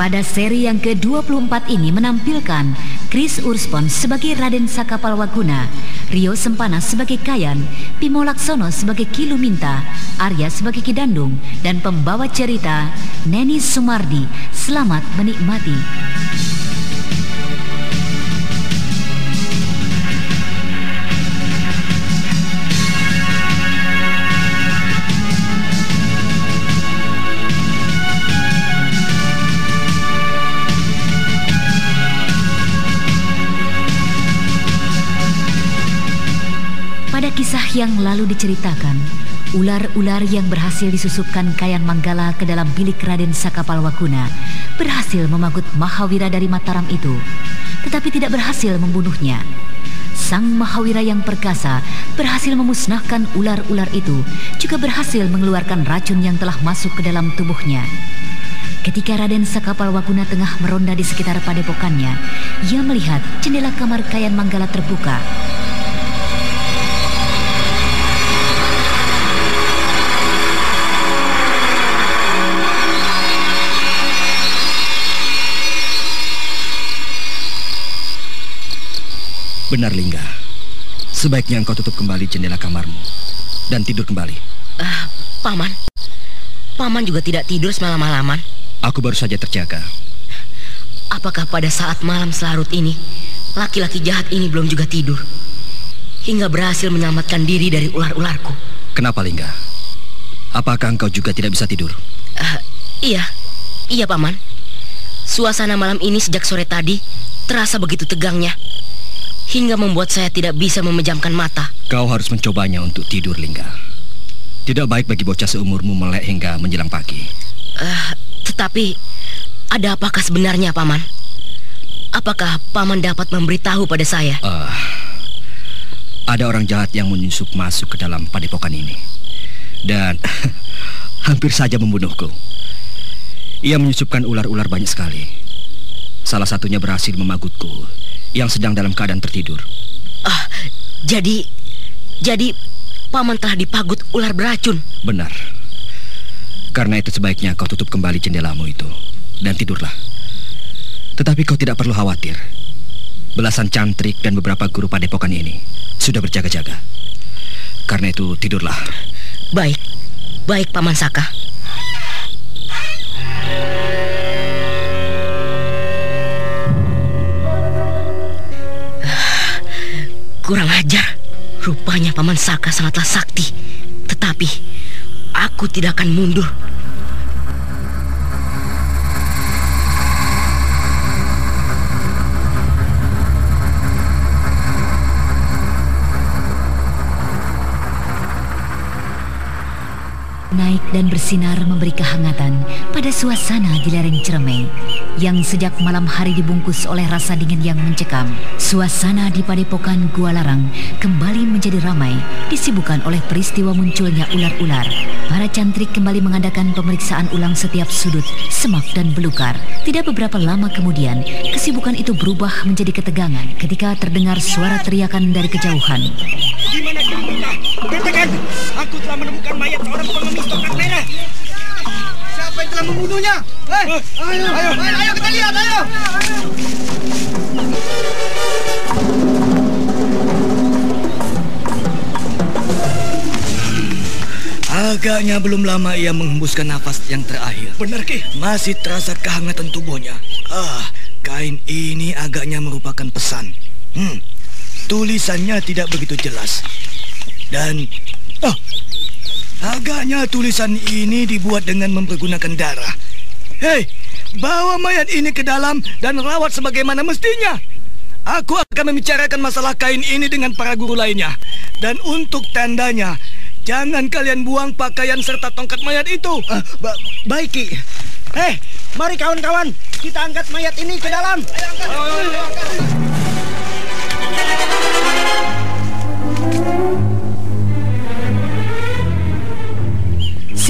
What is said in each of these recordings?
Pada seri yang ke-24 ini menampilkan Chris Urspon sebagai Raden Sakapalwaguna, Rio Sempana sebagai Kayan, Pimo Laksono sebagai Kiluminta, Arya sebagai Kidandung, dan pembawa cerita Neni Sumardi. Selamat menikmati. Yang lalu diceritakan, ular-ular yang berhasil disusupkan Kayan Manggala ke dalam bilik Raden Sakapalwakuna berhasil memagut Mahawira dari Mataram itu, tetapi tidak berhasil membunuhnya. Sang Mahawira yang perkasa berhasil memusnahkan ular-ular itu, juga berhasil mengeluarkan racun yang telah masuk ke dalam tubuhnya. Ketika Raden Sakapalwakuna tengah meronda di sekitar padepokannya, ia melihat jendela kamar Kayan Manggala terbuka. Benar Lingga. Sebaiknya engkau tutup kembali jendela kamarmu dan tidur kembali. Uh, paman, paman juga tidak tidur semalam-malaman. Aku baru saja terjaga. Apakah pada saat malam selarut ini laki-laki jahat ini belum juga tidur hingga berhasil menyelamatkan diri dari ular-ularku? Kenapa Lingga? Apakah engkau juga tidak bisa tidur? Uh, iya, iya paman. Suasana malam ini sejak sore tadi terasa begitu tegangnya hingga membuat saya tidak bisa memejamkan mata. Kau harus mencobanya untuk tidur, Lingga. Tidak baik bagi bocah seumurmu melek hingga menjelang pagi. Uh, tetapi, ada apakah sebenarnya, Paman? Apakah Paman dapat memberitahu pada saya? Uh, ada orang jahat yang menyusup masuk ke dalam padepokan ini. Dan hampir saja membunuhku. Ia menyusupkan ular-ular banyak sekali. Salah satunya berhasil memagutku yang sedang dalam keadaan tertidur. Ah, jadi jadi paman telah dipagut ular beracun. Benar. Karena itu sebaiknya kau tutup kembali jendelamu itu dan tidurlah. Tetapi kau tidak perlu khawatir. Belasan cantrik dan beberapa guru padepokan ini sudah berjaga-jaga. Karena itu tidurlah. Baik. Baik Paman Saka. Kurang ajar. Rupanya Paman Saka sangatlah sakti. Tetapi aku tidak akan mundur naik dan bersinar memberi kehangatan pada suasana di lereng Ciremai yang sejak malam hari dibungkus oleh rasa dingin yang mencekam. Suasana di padepokan Gua Larang kembali menjadi ramai disibukkan oleh peristiwa munculnya ular-ular. Para cantrik kembali mengadakan pemeriksaan ulang setiap sudut, semak dan belukar. Tidak beberapa lama kemudian, kesibukan itu berubah menjadi ketegangan ketika terdengar suara teriakan dari kejauhan. Telah membunuhnya? Eh, ayo, ayo, ayo, ayo kita lihat, ayo. Agaknya belum lama ia menghembuskan nafas yang terakhir. Benar, Ki. Masih terasa kehangatan tubuhnya. Ah, kain ini agaknya merupakan pesan. Hmm, tulisannya tidak begitu jelas. Dan, oh, agaknya tulisan ini dibuat dengan mempergunakan darah. Hei, bawa mayat ini ke dalam dan rawat sebagaimana mestinya. Aku akan membicarakan masalah kain ini dengan para guru lainnya. Dan untuk tandanya, Jangan kalian buang pakaian serta tongkat mayat itu. Uh, ba baik, Ki. Eh, mari kawan-kawan, kita angkat mayat ini ke dalam. Ayo, angkat. Ayo, ayo, ayo,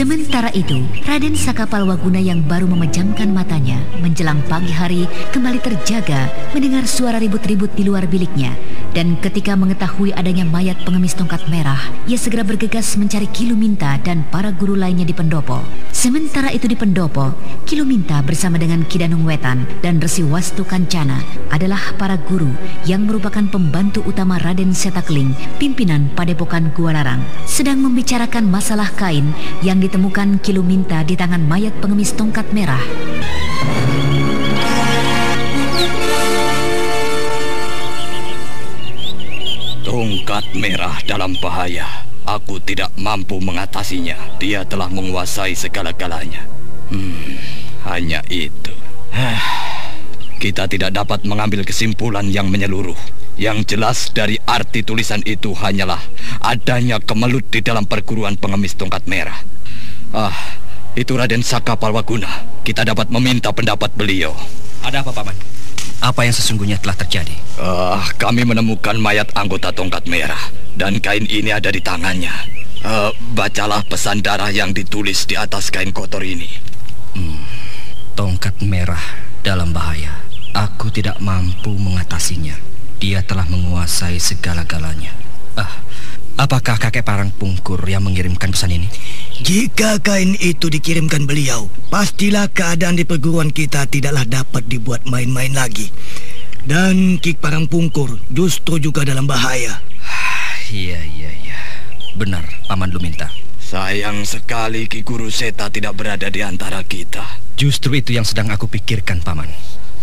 Sementara itu, Raden Sakapalwaguna yang baru memejamkan matanya menjelang pagi hari kembali terjaga mendengar suara ribut-ribut di luar biliknya. Dan ketika mengetahui adanya mayat pengemis tongkat merah, ia segera bergegas mencari Kiluminta dan para guru lainnya di pendopo. Sementara itu di pendopo, Kiluminta bersama dengan Kidanung Wetan dan Resi Wastu Kancana adalah para guru yang merupakan pembantu utama Raden Setakling, pimpinan Padepokan Gua Larang, sedang membicarakan masalah kain yang di ditemukan Kiluminta di tangan mayat pengemis tongkat merah. Tongkat merah dalam bahaya. Aku tidak mampu mengatasinya. Dia telah menguasai segala-galanya. Hmm, hanya itu. Kita tidak dapat mengambil kesimpulan yang menyeluruh. Yang jelas dari arti tulisan itu hanyalah adanya kemelut di dalam perguruan pengemis tongkat merah. Ah, itu Raden Saka Palwaguna. Kita dapat meminta pendapat beliau. Ada apa, Paman? Apa yang sesungguhnya telah terjadi? Ah, kami menemukan mayat anggota tongkat merah dan kain ini ada di tangannya. Uh, bacalah pesan darah yang ditulis di atas kain kotor ini. Hmm, tongkat merah dalam bahaya. Aku tidak mampu mengatasinya. Dia telah menguasai segala-galanya. Ah, apakah kakek Parang Pungkur yang mengirimkan pesan ini? Jika kain itu dikirimkan beliau, pastilah keadaan di perguruan kita tidaklah dapat dibuat main-main lagi. Dan Ki Parang Pungkur justru juga dalam bahaya. Iya, iya, iya. Benar, Paman Luminta. Sayang sekali Ki Guru Seta tidak berada di antara kita. Justru itu yang sedang aku pikirkan, Paman.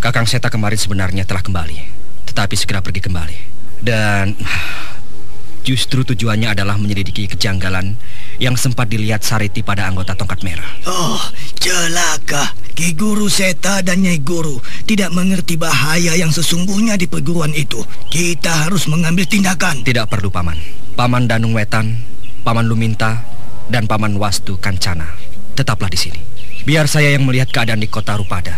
Kakang Seta kemarin sebenarnya telah kembali, tetapi segera pergi kembali. Dan Justru tujuannya adalah menyelidiki kejanggalan yang sempat dilihat Sariti pada anggota tongkat merah. Oh, celaka. Ki Guru Seta dan Nyai Guru tidak mengerti bahaya yang sesungguhnya di perguruan itu. Kita harus mengambil tindakan. Tidak perlu, Paman. Paman Danung Wetan, Paman Luminta, dan Paman Wastu Kancana. Tetaplah di sini. Biar saya yang melihat keadaan di kota Rupada.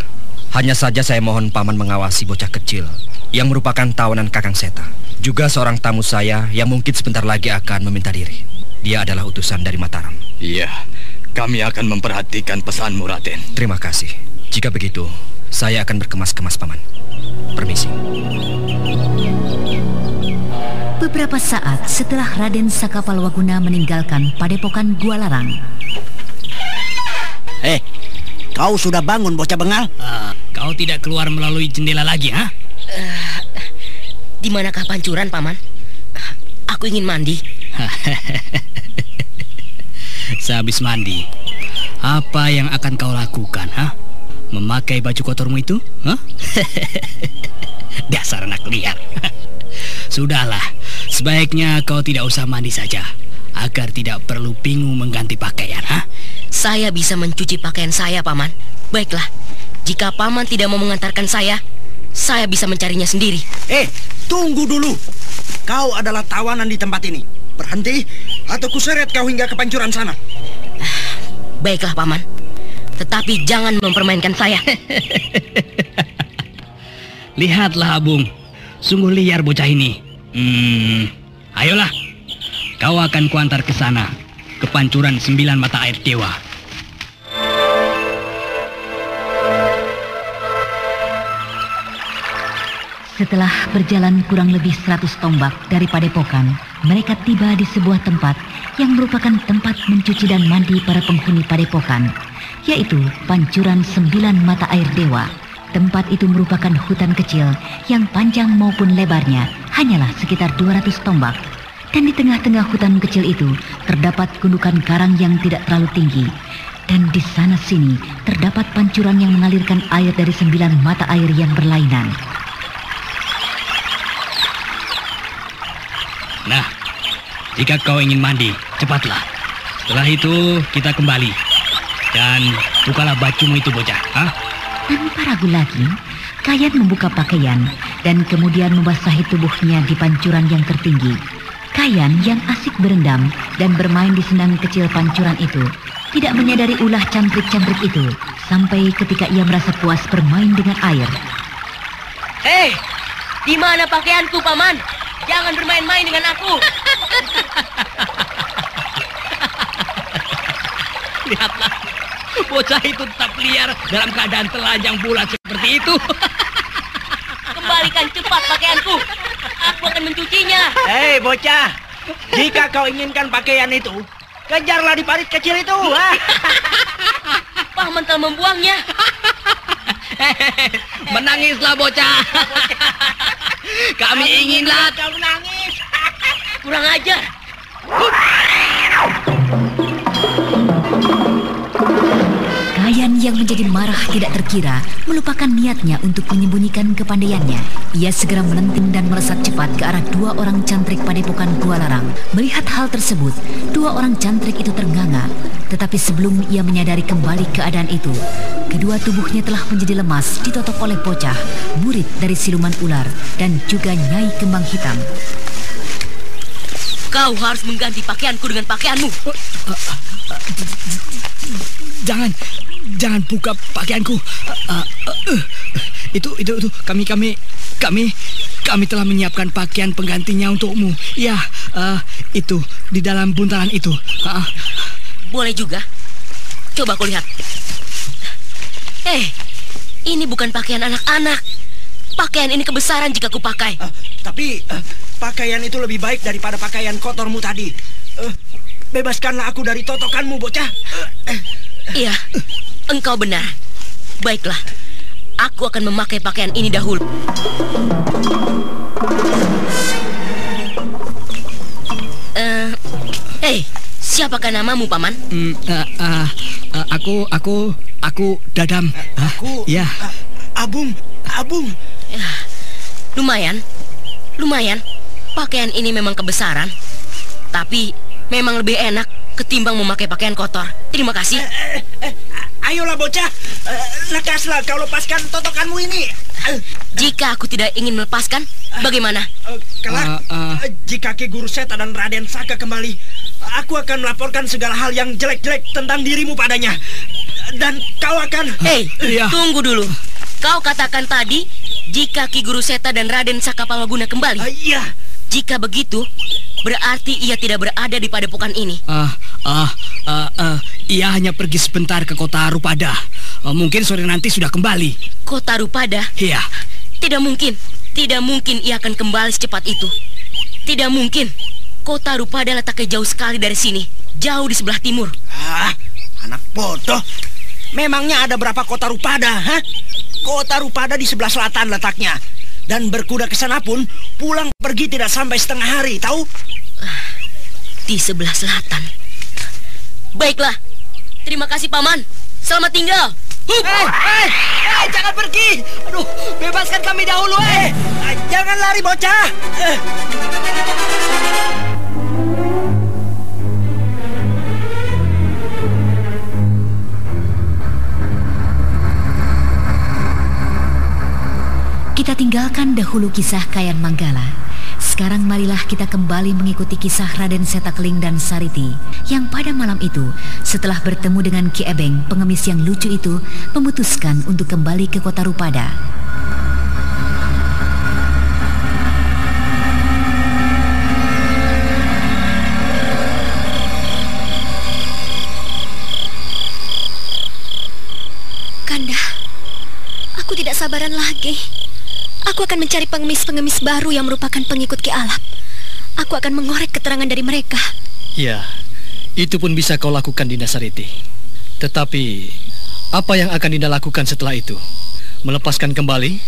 Hanya saja saya mohon Paman mengawasi bocah kecil yang merupakan tawanan Kakang Seta. Juga seorang tamu saya yang mungkin sebentar lagi akan meminta diri. Dia adalah utusan dari Mataram. Iya, kami akan memperhatikan pesanmu, Raden. Terima kasih. Jika begitu, saya akan berkemas-kemas, Paman. Permisi. Beberapa saat setelah Raden Sakapalwaguna meninggalkan padepokan Gua Larang. Eh, kau sudah bangun, bocah bengal? Uh, kau tidak keluar melalui jendela lagi, ha? Uh, di manakah pancuran, Paman? Aku ingin mandi. Sehabis mandi, apa yang akan kau lakukan, ha? Memakai baju kotormu itu? Ha? Dasar anak liar. Sudahlah, sebaiknya kau tidak usah mandi saja, agar tidak perlu bingung mengganti pakaian, ha? Saya bisa mencuci pakaian saya, Paman. Baiklah, jika Paman tidak mau mengantarkan saya, saya bisa mencarinya sendiri. Eh, tunggu dulu. Kau adalah tawanan di tempat ini. Berhenti, atau kuseret kau hingga ke pancuran sana. Baiklah, Paman. Tetapi jangan mempermainkan saya. Lihatlah, Abung. Sungguh liar bocah ini. Hmm, ayolah. Kau akan kuantar ke sana, ke pancuran sembilan mata air dewa. Setelah berjalan kurang lebih 100 tombak dari padepokan, mereka tiba di sebuah tempat yang merupakan tempat mencuci dan mandi para penghuni padepokan, yaitu Pancuran Sembilan Mata Air Dewa. Tempat itu merupakan hutan kecil yang panjang maupun lebarnya hanyalah sekitar 200 tombak. Dan di tengah-tengah hutan kecil itu terdapat gundukan karang yang tidak terlalu tinggi. Dan di sana sini terdapat pancuran yang mengalirkan air dari sembilan mata air yang berlainan. Nah, jika kau ingin mandi, cepatlah. Setelah itu kita kembali. Dan bukalah bajumu itu bocah. Hah? Tanpa ragu lagi, Kayan membuka pakaian dan kemudian membasahi tubuhnya di pancuran yang tertinggi. Kayan yang asik berendam dan bermain di senang kecil pancuran itu tidak menyadari ulah cantrik-cantrik itu sampai ketika ia merasa puas bermain dengan air. Hei, di mana pakaianku, Paman? Jangan bermain-main dengan aku. Lihatlah, bocah itu tetap liar dalam keadaan telanjang bulat seperti itu. Kembalikan cepat pakaianku. Aku akan mencucinya. Hei bocah, jika kau inginkan pakaian itu, kejarlah di parit kecil itu. Paman telah membuangnya. Menangislah bocah. Kami inginlah Kau menangis. Kurang ajar. Kayan yang menjadi marah tidak terkira melupakan niatnya untuk menyembunyikan kepandaiannya. Ia segera melenting dan melesat cepat ke arah dua orang cantrik padepokan Gua Larang. Melihat hal tersebut, dua orang cantrik itu ternganga. Tetapi sebelum ia menyadari kembali keadaan itu, kedua tubuhnya telah menjadi lemas ditotok oleh bocah, murid dari siluman ular dan juga Nyai Kembang Hitam. Kau harus mengganti pakaianku dengan pakaianmu. Jangan, jangan buka pakaianku. Uh, uh, uh, itu, itu, itu. Kami, kami, kami, kami telah menyiapkan pakaian penggantinya untukmu. Ya, uh, itu di dalam buntalan itu. Uh, Boleh juga. Coba aku lihat. Eh, ini bukan pakaian anak-anak. Pakaian ini kebesaran jika kupakai. Ah, tapi eh, pakaian itu lebih baik daripada pakaian kotormu tadi. Eh, bebaskanlah aku dari totokanmu, bocah. Iya, engkau benar. Baiklah, aku akan memakai pakaian ini dahulu. Eh, hey, siapakah namamu, Paman? mm, uh, uh, uh, aku, aku, aku Dadam. Uh, aku, Ya, ah, Abung, Abung. Lumayan, lumayan. Pakaian ini memang kebesaran, tapi memang lebih enak ketimbang memakai pakaian kotor. Terima kasih. Eh, eh, ayolah, bocah. Eh, lekaslah kau lepaskan totokanmu ini. Eh, Jika aku tidak ingin melepaskan, bagaimana? eh, kelak, ah. eh, jika Ki Guru Seta dan Raden Saka kembali, aku akan melaporkan segala hal yang jelek-jelek tentang dirimu padanya. Dan kau akan... Hei, Iya. tunggu dulu. Kau katakan tadi jika Ki Guru Seta dan Raden Sakapalwaguna kembali. Eh, iya, Jika begitu, berarti ia tidak berada di padepokan ini. Ah, ah, ah, ah, ia hanya pergi sebentar ke kota Rupada. Ah, mungkin sore nanti sudah kembali. Kota Rupada, Iya. tidak mungkin. Tidak mungkin ia akan kembali secepat itu. Tidak mungkin. Kota Rupada letaknya jauh sekali dari sini. Jauh di sebelah timur. Ah, anak bodoh. Memangnya ada berapa kota Rupada, ha? Kota Rupada di sebelah selatan letaknya. Dan berkuda ke sana pun pulang pergi tidak sampai setengah hari, tahu? Di sebelah selatan. Baiklah. Terima kasih, Paman. Selamat tinggal. Eh, eh, eh, jangan pergi. Aduh, bebaskan kami dahulu, eh. Eh, Jangan lari, bocah. Eh. Tinggalkan dahulu kisah Kayan Manggala. Sekarang marilah kita kembali mengikuti kisah Raden Setakling dan Sariti yang pada malam itu setelah bertemu dengan Ki Ebeng, pengemis yang lucu itu, memutuskan untuk kembali ke kota Rupada. Kanda, aku tidak sabaran lagi. Aku akan mencari pengemis-pengemis baru yang merupakan pengikut Ki Alap. Aku akan mengorek keterangan dari mereka. Ya, Itu pun bisa kau lakukan Dinda Sariti. Tetapi apa yang akan Dinda lakukan setelah itu? Melepaskan kembali?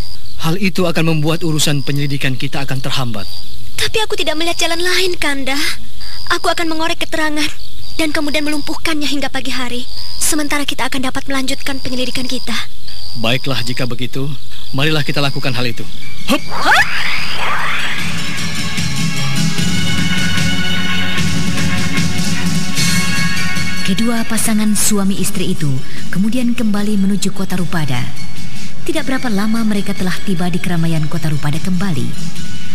Hal itu akan membuat urusan penyelidikan kita akan terhambat. Tapi aku tidak melihat jalan lain, Kanda. Aku akan mengorek keterangan dan kemudian melumpuhkannya hingga pagi hari. Sementara kita akan dapat melanjutkan penyelidikan kita. Baiklah jika begitu, marilah kita lakukan hal itu. Hup! Kedua pasangan suami istri itu kemudian kembali menuju kota Rupada. Tidak berapa lama mereka telah tiba di keramaian kota Rupada kembali.